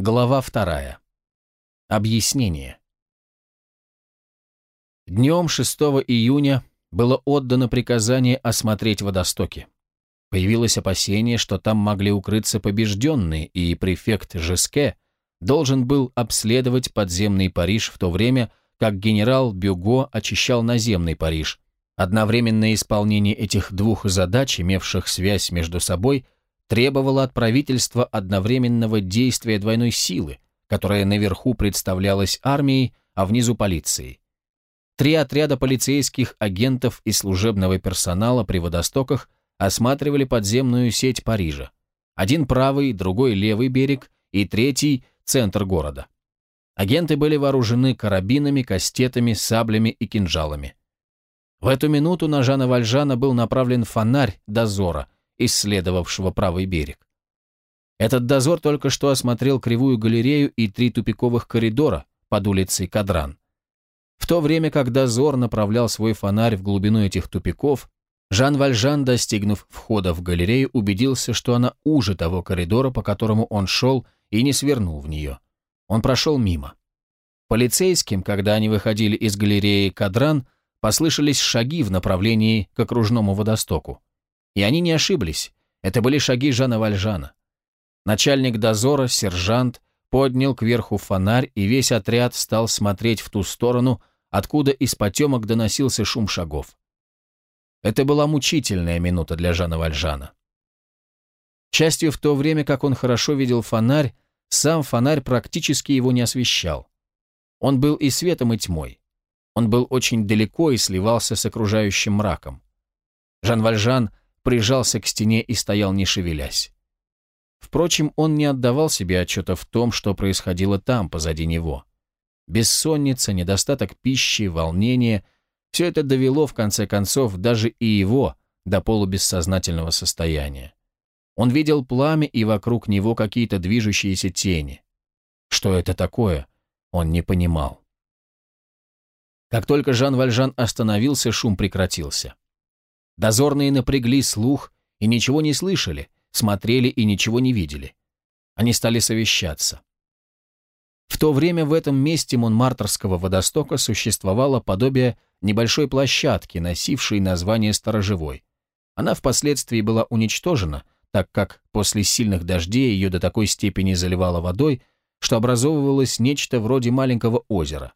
Глава вторая. Объяснение. Днем 6 июня было отдано приказание осмотреть водостоки. Появилось опасение, что там могли укрыться побежденные, и префект Жеске должен был обследовать подземный Париж в то время, как генерал Бюго очищал наземный Париж. Одновременное исполнение этих двух задач, имевших связь между собой – требовало от правительства одновременного действия двойной силы, которая наверху представлялась армией, а внизу полицией. Три отряда полицейских агентов и служебного персонала при водостоках осматривали подземную сеть Парижа. Один правый, другой левый берег и третий – центр города. Агенты были вооружены карабинами, кастетами, саблями и кинжалами. В эту минуту на Жана Вальжана был направлен фонарь дозора – исследовавшего правый берег. Этот дозор только что осмотрел кривую галерею и три тупиковых коридора под улицей Кадран. В то время как дозор направлял свой фонарь в глубину этих тупиков, Жан Вальжан, достигнув входа в галерею, убедился, что она уже того коридора, по которому он шел, и не свернул в нее. Он прошел мимо. Полицейским, когда они выходили из галереи Кадран, послышались шаги в направлении к окружному водостоку. И они не ошиблись. Это были шаги Жана Вальжана. Начальник дозора, сержант, поднял кверху фонарь, и весь отряд стал смотреть в ту сторону, откуда из потемок доносился шум шагов. Это была мучительная минута для Жана Вальжана. Частью в то время, как он хорошо видел фонарь, сам фонарь практически его не освещал. Он был и светом, и тьмой. Он был очень далеко и сливался с окружающим мраком. Жан Вальжан прижался к стене и стоял не шевелясь. Впрочем, он не отдавал себе отчета в том, что происходило там, позади него. Бессонница, недостаток пищи, волнение – все это довело, в конце концов, даже и его до полубессознательного состояния. Он видел пламя и вокруг него какие-то движущиеся тени. Что это такое, он не понимал. Как только Жан Вальжан остановился, шум прекратился. Дозорные напрягли слух и ничего не слышали, смотрели и ничего не видели. Они стали совещаться. В то время в этом месте Монмартрского водостока существовало подобие небольшой площадки, носившей название Сторожевой. Она впоследствии была уничтожена, так как после сильных дождей ее до такой степени заливало водой, что образовывалось нечто вроде маленького озера.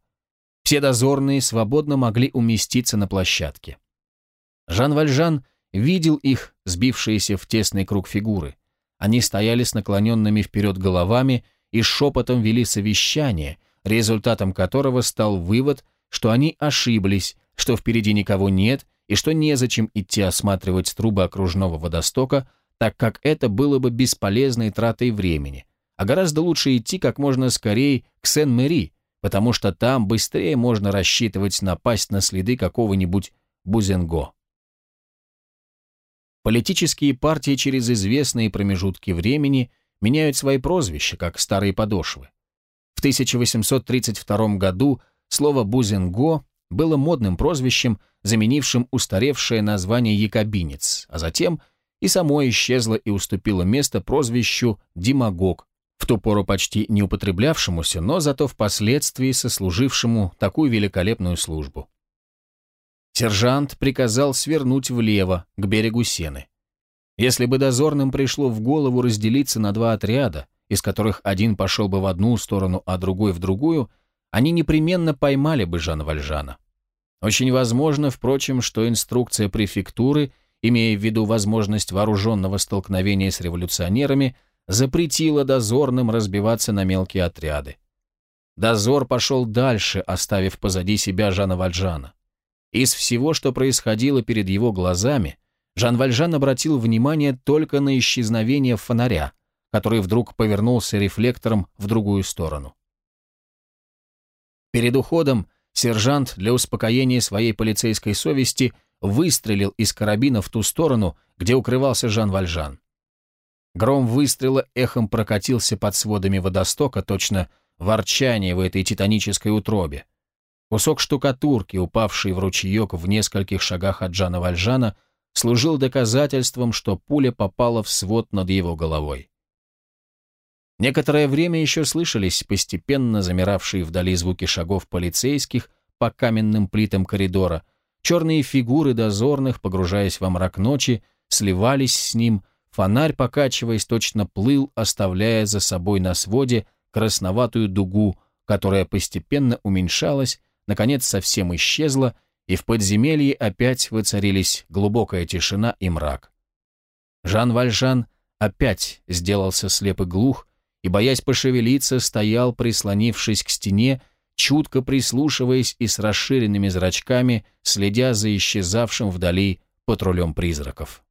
Все дозорные свободно могли уместиться на площадке. Жан Вальжан видел их, сбившиеся в тесный круг фигуры. Они стояли с наклоненными вперед головами и шепотом вели совещание, результатом которого стал вывод, что они ошиблись, что впереди никого нет и что незачем идти осматривать трубы окружного водостока, так как это было бы бесполезной тратой времени, а гораздо лучше идти как можно скорее к Сен-Мэри, потому что там быстрее можно рассчитывать напасть на следы какого-нибудь Бузенго. Политические партии через известные промежутки времени меняют свои прозвища, как старые подошвы. В 1832 году слово «бузенго» было модным прозвищем, заменившим устаревшее название «якобинец», а затем и само исчезло и уступило место прозвищу «демагог», в ту пору почти не употреблявшемуся, но зато впоследствии сослужившему такую великолепную службу. Сержант приказал свернуть влево, к берегу Сены. Если бы дозорным пришло в голову разделиться на два отряда, из которых один пошел бы в одну сторону, а другой в другую, они непременно поймали бы Жана Вальжана. Очень возможно, впрочем, что инструкция префектуры, имея в виду возможность вооруженного столкновения с революционерами, запретила дозорным разбиваться на мелкие отряды. Дозор пошел дальше, оставив позади себя Жана Вальжана. Из всего, что происходило перед его глазами, Жан Вальжан обратил внимание только на исчезновение фонаря, который вдруг повернулся рефлектором в другую сторону. Перед уходом сержант для успокоения своей полицейской совести выстрелил из карабина в ту сторону, где укрывался Жан Вальжан. Гром выстрела эхом прокатился под сводами водостока, точно ворчание в этой титанической утробе. Кусок штукатурки, упавший в ручеек в нескольких шагах от Жана Вальжана, служил доказательством, что пуля попала в свод над его головой. Некоторое время еще слышались постепенно замиравшие вдали звуки шагов полицейских по каменным плитам коридора, черные фигуры дозорных, погружаясь во мрак ночи, сливались с ним, фонарь, покачиваясь, точно плыл, оставляя за собой на своде красноватую дугу, которая постепенно уменьшалась, наконец совсем исчезла, и в подземелье опять воцарились глубокая тишина и мрак. Жан Вальжан опять сделался слеп и глух, и, боясь пошевелиться, стоял, прислонившись к стене, чутко прислушиваясь и с расширенными зрачками, следя за исчезавшим вдали патрулем призраков.